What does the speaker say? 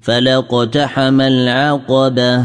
فلقتحم العقبه